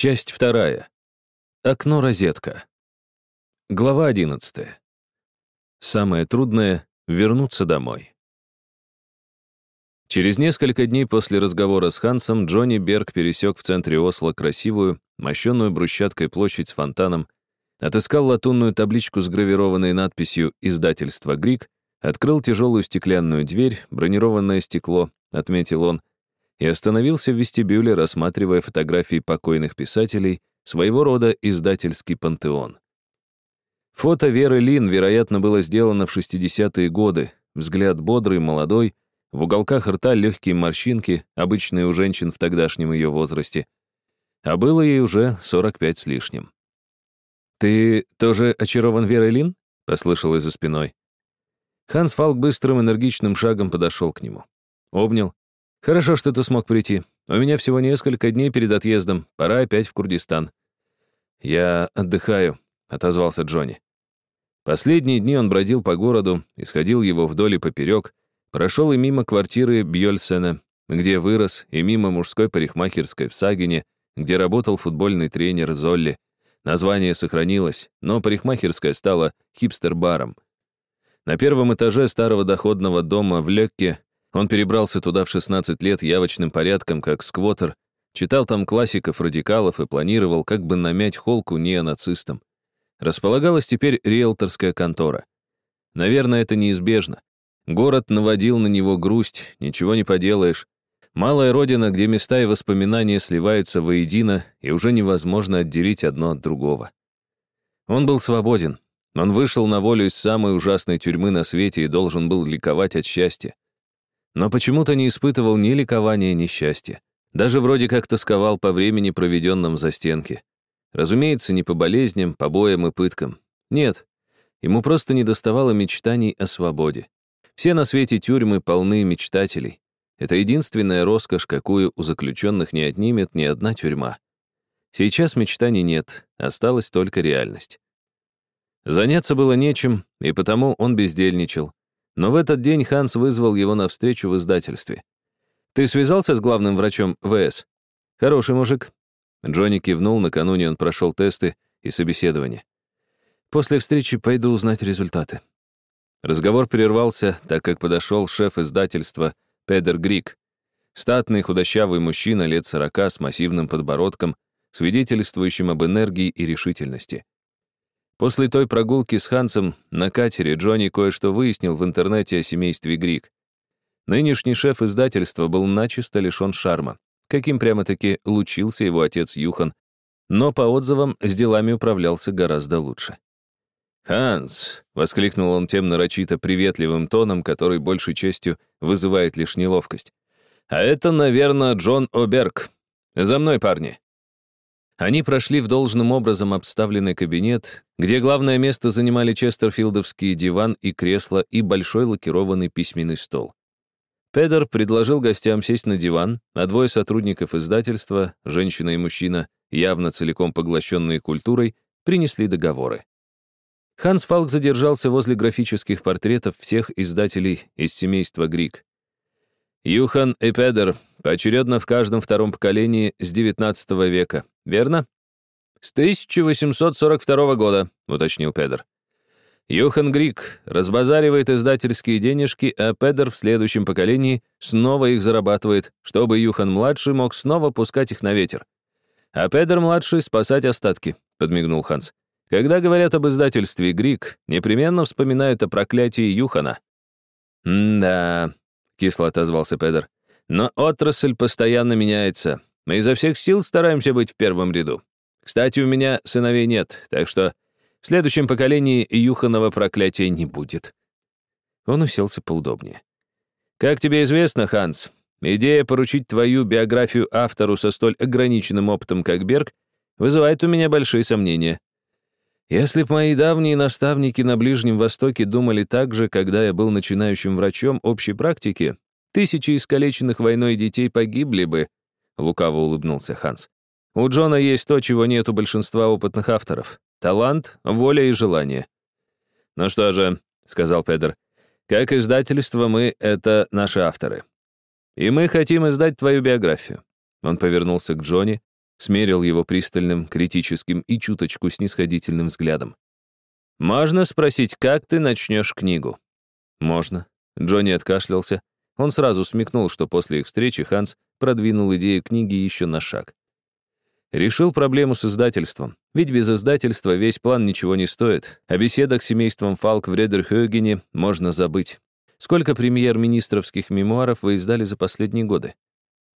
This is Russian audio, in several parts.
Часть вторая. Окно-розетка. Глава одиннадцатая. Самое трудное — вернуться домой. Через несколько дней после разговора с Хансом Джонни Берг пересек в центре Осло красивую, мощенную брусчаткой площадь с фонтаном, отыскал латунную табличку с гравированной надписью «Издательство Грик», открыл тяжелую стеклянную дверь, бронированное стекло, отметил он, и остановился в вестибюле, рассматривая фотографии покойных писателей, своего рода издательский пантеон. Фото Веры Лин, вероятно, было сделано в 60-е годы. Взгляд бодрый, молодой, в уголках рта легкие морщинки, обычные у женщин в тогдашнем ее возрасте. А было ей уже 45 с лишним. «Ты тоже очарован Верой Лин?» — послышалось за спиной. Ханс Фалк быстрым энергичным шагом подошел к нему. Обнял, «Хорошо, что ты смог прийти. У меня всего несколько дней перед отъездом. Пора опять в Курдистан». «Я отдыхаю», — отозвался Джонни. Последние дни он бродил по городу, исходил его вдоль и поперек, прошел и мимо квартиры Бьёльсена, где вырос, и мимо мужской парикмахерской в Сагине, где работал футбольный тренер Золли. Название сохранилось, но парикмахерская стала хипстер-баром. На первом этаже старого доходного дома в Лекке он перебрался туда в 16 лет явочным порядком, как сквотер, читал там классиков-радикалов и планировал как бы намять холку неонацистам. Располагалась теперь риэлторская контора. Наверное, это неизбежно. Город наводил на него грусть, ничего не поделаешь. Малая родина, где места и воспоминания сливаются воедино, и уже невозможно отделить одно от другого. Он был свободен. Он вышел на волю из самой ужасной тюрьмы на свете и должен был ликовать от счастья но почему-то не испытывал ни ликования, ни счастья. Даже вроде как тосковал по времени, проведенном за стенки. Разумеется, не по болезням, побоям и пыткам. Нет, ему просто не доставало мечтаний о свободе. Все на свете тюрьмы полны мечтателей. Это единственная роскошь, какую у заключенных не отнимет ни одна тюрьма. Сейчас мечтаний нет, осталась только реальность. Заняться было нечем, и потому он бездельничал, но в этот день Ханс вызвал его на встречу в издательстве. «Ты связался с главным врачом ВС?» «Хороший мужик». Джонни кивнул, накануне он прошел тесты и собеседование. «После встречи пойду узнать результаты». Разговор прервался, так как подошел шеф издательства Педер Грик. Статный худощавый мужчина лет сорока с массивным подбородком, свидетельствующим об энергии и решительности. После той прогулки с Хансом на катере Джонни кое-что выяснил в интернете о семействе Грик. Нынешний шеф издательства был начисто лишен шарма, каким прямо-таки лучился его отец Юхан, но по отзывам с делами управлялся гораздо лучше. «Ханс!» — воскликнул он тем нарочито приветливым тоном, который большей частью вызывает лишь неловкость. «А это, наверное, Джон Оберг. За мной, парни!» Они прошли в должным образом обставленный кабинет, где главное место занимали честерфилдовский диван и кресло и большой лакированный письменный стол. Педер предложил гостям сесть на диван, а двое сотрудников издательства, женщина и мужчина, явно целиком поглощенные культурой, принесли договоры. Ханс Фалк задержался возле графических портретов всех издателей из семейства Грик. Юхан и Педер поочередно в каждом втором поколении с XIX века, верно?» «С 1842 года», — уточнил Педер. Юхан Грик разбазаривает издательские денежки, а Педер в следующем поколении снова их зарабатывает, чтобы Юхан-младший мог снова пускать их на ветер. А Педер-младший спасать остатки, — подмигнул Ханс. Когда говорят об издательстве Грик, непременно вспоминают о проклятии Юхана. «М-да», — кисло отозвался Педер. «Но отрасль постоянно меняется. Мы изо всех сил стараемся быть в первом ряду. Кстати, у меня сыновей нет, так что в следующем поколении Юханова проклятия не будет». Он уселся поудобнее. «Как тебе известно, Ханс, идея поручить твою биографию автору со столь ограниченным опытом, как Берг, вызывает у меня большие сомнения. Если б мои давние наставники на Ближнем Востоке думали так же, когда я был начинающим врачом общей практики, тысячи искалеченных войной детей погибли бы, Лукаво улыбнулся Ханс. У Джона есть то, чего нет у большинства опытных авторов. Талант, воля и желание. Ну что же, сказал Педер, как издательство мы — это наши авторы. И мы хотим издать твою биографию. Он повернулся к Джонни. Смерил его пристальным, критическим и чуточку снисходительным взглядом. «Можно спросить, как ты начнешь книгу?» «Можно». Джонни откашлялся. Он сразу смекнул, что после их встречи Ханс продвинул идею книги еще на шаг. Решил проблему с издательством. Ведь без издательства весь план ничего не стоит. О беседах с семейством Фалк в Редерхёгене можно забыть. Сколько премьер-министровских мемуаров вы издали за последние годы?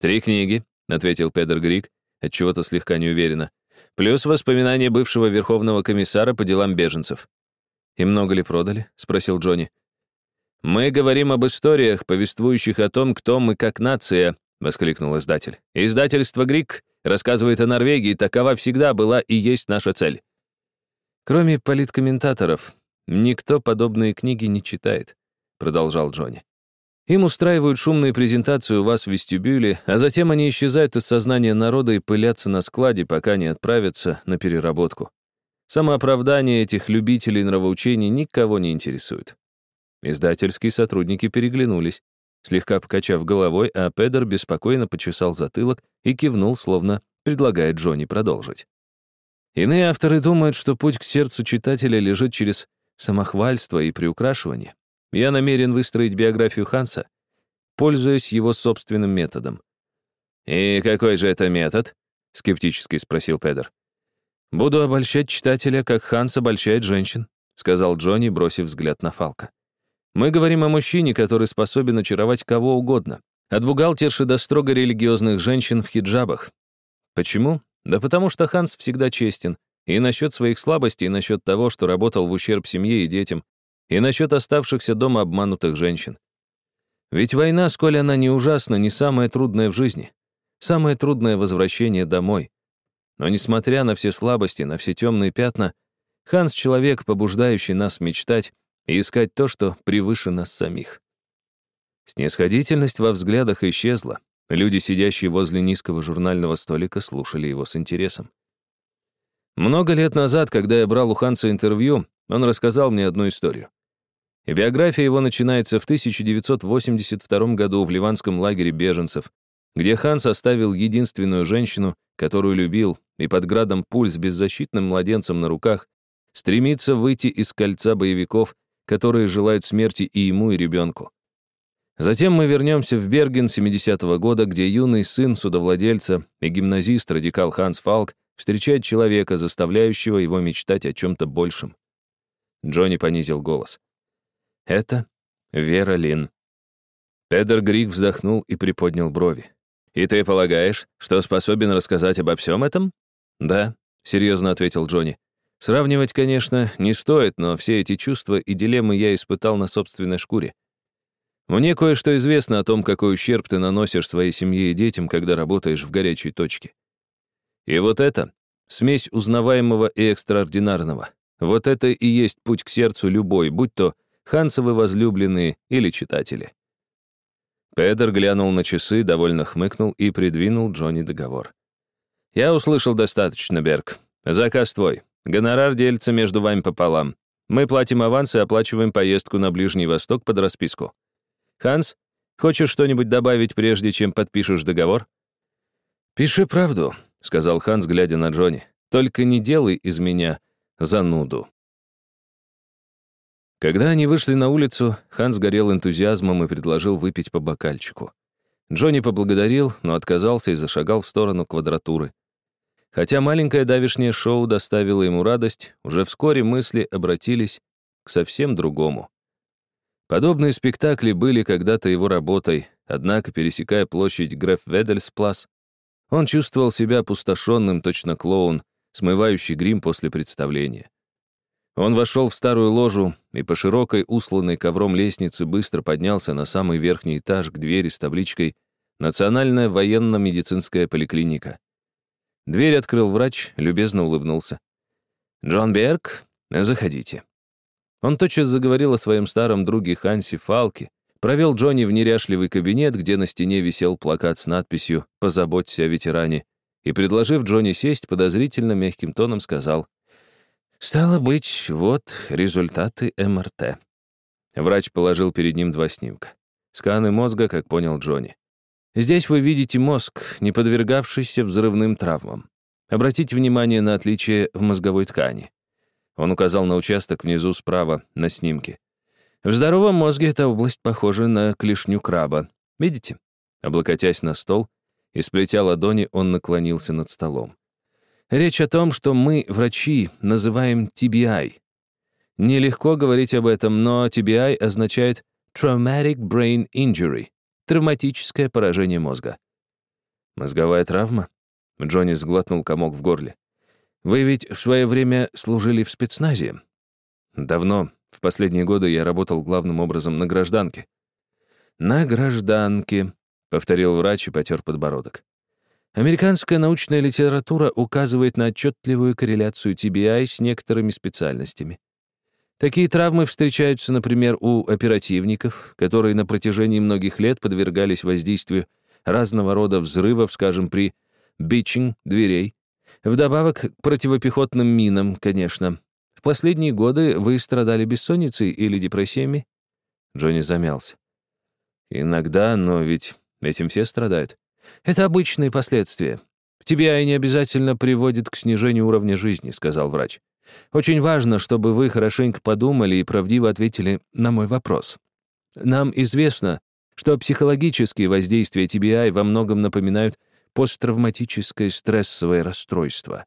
Три книги, ответил Педер Грик, отчего-то слегка неуверенно. Плюс воспоминания бывшего верховного комиссара по делам беженцев. И много ли продали? спросил Джонни. Мы говорим об историях, повествующих о том, кто мы как нация, воскликнул издатель. Издательство Грик рассказывает о Норвегии, такова всегда была и есть наша цель. Кроме политкомментаторов, никто подобные книги не читает продолжал Джонни. Им устраивают шумные презентации у вас в вестибюле, а затем они исчезают из сознания народа и пылятся на складе, пока не отправятся на переработку. Самооправдание этих любителей нравоучений никого не интересует. Издательские сотрудники переглянулись, слегка покачав головой, а Педер беспокойно почесал затылок и кивнул, словно предлагая Джонни продолжить. Иные авторы думают, что путь к сердцу читателя лежит через самохвальство и приукрашивание. Я намерен выстроить биографию Ханса, пользуясь его собственным методом. «И какой же это метод?» — скептически спросил Педер. «Буду обольщать читателя, как Ханс обольщает женщин», — сказал Джонни, бросив взгляд на Фалка. «Мы говорим о мужчине, который способен очаровать кого угодно, от бухгалтерши до строго религиозных женщин в хиджабах. Почему? Да потому что Ханс всегда честен, и насчет своих слабостей, и насчет того, что работал в ущерб семье и детям, и насчет оставшихся дома обманутых женщин. Ведь война, сколь она не ужасна, не самое трудное в жизни. Самое трудное — возвращение домой. Но несмотря на все слабости, на все темные пятна, Ханс — человек, побуждающий нас мечтать и искать то, что превыше нас самих. Снисходительность во взглядах исчезла. Люди, сидящие возле низкого журнального столика, слушали его с интересом. Много лет назад, когда я брал у Ханса интервью, он рассказал мне одну историю. Биография его начинается в 1982 году в ливанском лагере беженцев, где Ханс оставил единственную женщину, которую любил, и под градом пуль с беззащитным младенцем на руках стремится выйти из кольца боевиков, которые желают смерти и ему, и ребенку. Затем мы вернемся в Берген 70-го года, где юный сын судовладельца и гимназист-радикал Ханс Фалк встречает человека, заставляющего его мечтать о чем-то большем. Джонни понизил голос. Это Вера Лин. Педер Грик вздохнул и приподнял брови. «И ты полагаешь, что способен рассказать обо всем этом?» «Да», — серьезно ответил Джонни. «Сравнивать, конечно, не стоит, но все эти чувства и дилеммы я испытал на собственной шкуре. Мне кое-что известно о том, какой ущерб ты наносишь своей семье и детям, когда работаешь в горячей точке. И вот это — смесь узнаваемого и экстраординарного. Вот это и есть путь к сердцу любой, будь то Хансовы возлюбленные или читатели. Педер глянул на часы, довольно хмыкнул и придвинул Джонни договор. «Я услышал достаточно, Берг. Заказ твой. Гонорар делится между вами пополам. Мы платим аванс и оплачиваем поездку на Ближний Восток под расписку. Ханс, хочешь что-нибудь добавить, прежде чем подпишешь договор?» «Пиши правду», — сказал Ханс, глядя на Джонни. «Только не делай из меня зануду». Когда они вышли на улицу, Ханс горел энтузиазмом и предложил выпить по бокальчику. Джонни поблагодарил, но отказался и зашагал в сторону квадратуры. Хотя маленькое давишнее шоу доставило ему радость, уже вскоре мысли обратились к совсем другому. Подобные спектакли были когда-то его работой, однако, пересекая площадь Греф-Ведельсплас, он чувствовал себя опустошенным, точно клоун, смывающий грим после представления. Он вошел в старую ложу и по широкой, усланной ковром лестнице быстро поднялся на самый верхний этаж к двери с табличкой «Национальная военно-медицинская поликлиника». Дверь открыл врач, любезно улыбнулся. «Джон Берг, заходите». Он тотчас заговорил о своем старом друге Ханси Фалке, провел Джонни в неряшливый кабинет, где на стене висел плакат с надписью «Позаботься о ветеране», и, предложив Джонни сесть, подозрительно мягким тоном сказал Стало быть, вот результаты МРТ. Врач положил перед ним два снимка. Сканы мозга, как понял Джонни. Здесь вы видите мозг, не подвергавшийся взрывным травмам. Обратите внимание на отличие в мозговой ткани. Он указал на участок внизу справа на снимке. В здоровом мозге эта область похожа на клешню краба. Видите? Облокотясь на стол и сплетя ладони, он наклонился над столом. Речь о том, что мы, врачи, называем TBI. Нелегко говорить об этом, но TBI означает Traumatic Brain Injury — травматическое поражение мозга. Мозговая травма? Джонни сглотнул комок в горле. Вы ведь в свое время служили в спецназе? Давно. В последние годы я работал главным образом на гражданке. На гражданке, повторил врач и потер подбородок. Американская научная литература указывает на отчетливую корреляцию TBI с некоторыми специальностями. Такие травмы встречаются, например, у оперативников, которые на протяжении многих лет подвергались воздействию разного рода взрывов, скажем, при бичинг дверей. Вдобавок к противопехотным минам, конечно. В последние годы вы страдали бессонницей или депрессиями? Джонни замялся. Иногда, но ведь этим все страдают. Это обычные последствия. Тебе не обязательно приводит к снижению уровня жизни, сказал врач. Очень важно, чтобы вы хорошенько подумали и правдиво ответили на мой вопрос. Нам известно, что психологические воздействия TBI во многом напоминают посттравматическое стрессовое расстройство.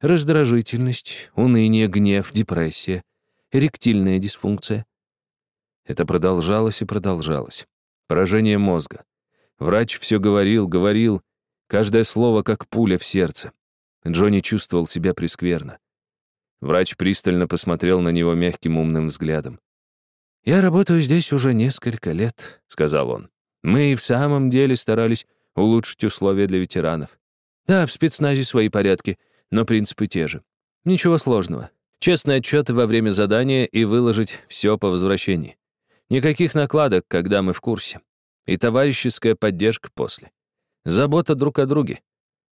Раздражительность, уныние, гнев, депрессия, эректильная дисфункция. Это продолжалось и продолжалось. Поражение мозга. Врач все говорил, говорил, каждое слово как пуля в сердце. Джонни чувствовал себя прескверно. Врач пристально посмотрел на него мягким умным взглядом. «Я работаю здесь уже несколько лет», — сказал он. «Мы и в самом деле старались улучшить условия для ветеранов. Да, в спецназе свои порядки, но принципы те же. Ничего сложного. Честные отчеты во время задания и выложить все по возвращении. Никаких накладок, когда мы в курсе. И товарищеская поддержка после. Забота друг о друге.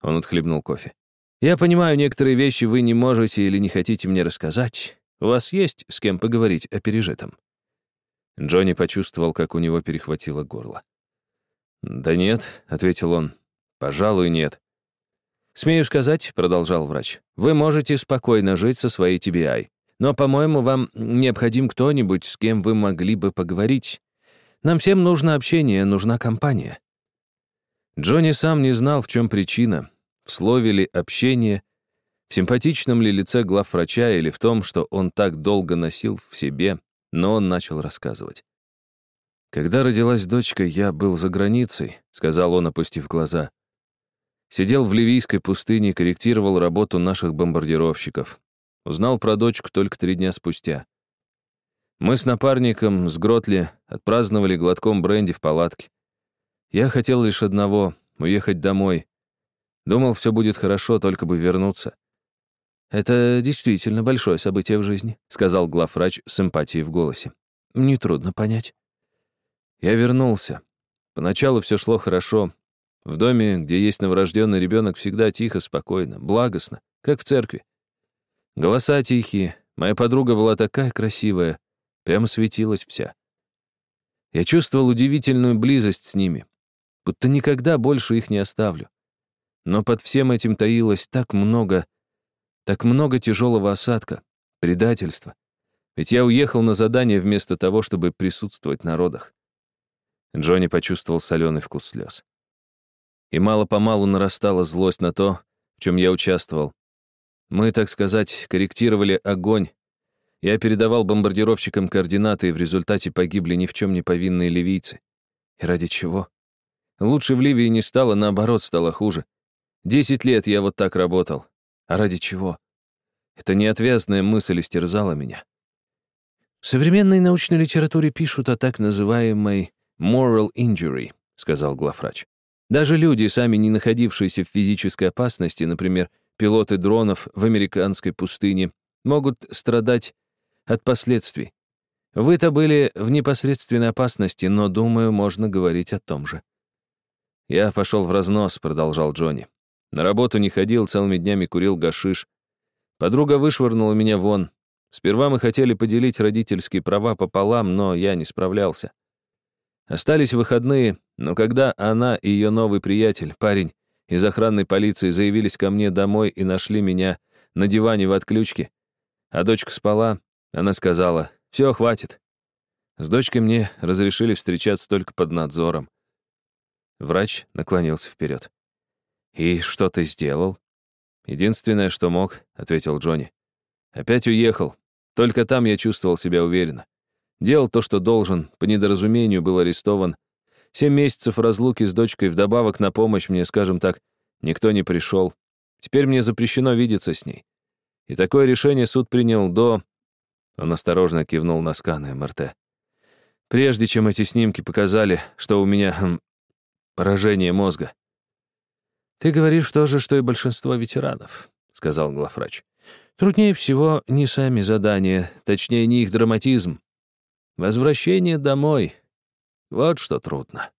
Он отхлебнул кофе. Я понимаю, некоторые вещи вы не можете или не хотите мне рассказать. У вас есть с кем поговорить о пережитом. Джонни почувствовал, как у него перехватило горло. «Да нет», — ответил он, — «пожалуй, нет». «Смею сказать», — продолжал врач, — «вы можете спокойно жить со своей TBI. Но, по-моему, вам необходим кто-нибудь, с кем вы могли бы поговорить. Нам всем нужно общение, нужна компания». Джонни сам не знал, в чем причина, в слове ли общение, в симпатичном ли лице главврача или в том, что он так долго носил в себе, но он начал рассказывать. «Когда родилась дочка, я был за границей», — сказал он, опустив глаза. Сидел в ливийской пустыне, корректировал работу наших бомбардировщиков. Узнал про дочку только три дня спустя. Мы с напарником, с Гротли, отпраздновали глотком бренди в палатке. Я хотел лишь одного — уехать домой. Думал, все будет хорошо, только бы вернуться. «Это действительно большое событие в жизни», — сказал главврач с симпатией в голосе. «Нетрудно понять». Я вернулся. Поначалу все шло хорошо. В доме, где есть новорожденный ребенок, всегда тихо, спокойно, благостно, как в церкви. Голоса тихие. Моя подруга была такая красивая, прямо светилась вся. Я чувствовал удивительную близость с ними, будто никогда больше их не оставлю. Но под всем этим таилось так много, так много тяжелого осадка, предательства. Ведь я уехал на задание вместо того, чтобы присутствовать на родах. Джонни почувствовал соленый вкус слез. И мало-помалу нарастала злость на то, в чем я участвовал. Мы, так сказать, корректировали огонь. Я передавал бомбардировщикам координаты, и в результате погибли ни в чем не повинные ливийцы. И ради чего? Лучше в Ливии не стало, наоборот, стало хуже. Десять лет я вот так работал. А ради чего? Эта неотвязная мысль истерзала меня. В современной научной литературе пишут о так называемой moral injury, сказал главврач. Даже люди, сами не находившиеся в физической опасности, например, пилоты дронов в американской пустыне, могут страдать от последствий. Вы-то были в непосредственной опасности, но, думаю, можно говорить о том же. «Я пошел в разнос», — продолжал Джонни. «На работу не ходил, целыми днями курил гашиш. Подруга вышвырнула меня вон. Сперва мы хотели поделить родительские права пополам, но я не справлялся. Остались выходные, но когда она и ее новый приятель, парень, из охранной полиции заявились ко мне домой и нашли меня на диване в отключке. А дочка спала, она сказала, «Все, хватит». С дочкой мне разрешили встречаться только под надзором. Врач наклонился вперед. «И что ты сделал?» «Единственное, что мог», — ответил Джонни. «Опять уехал. Только там я чувствовал себя уверенно. Делал то, что должен, по недоразумению был арестован. Семь месяцев разлуки с дочкой, вдобавок на помощь мне, скажем так, никто не пришел. Теперь мне запрещено видеться с ней. И такое решение суд принял до...» Он осторожно кивнул на сканы МРТ. «Прежде чем эти снимки показали, что у меня хм, поражение мозга». «Ты говоришь то же, что и большинство ветеранов», — сказал главврач. «Труднее всего не сами задания, точнее, не их драматизм. Возвращение домой — вот что трудно».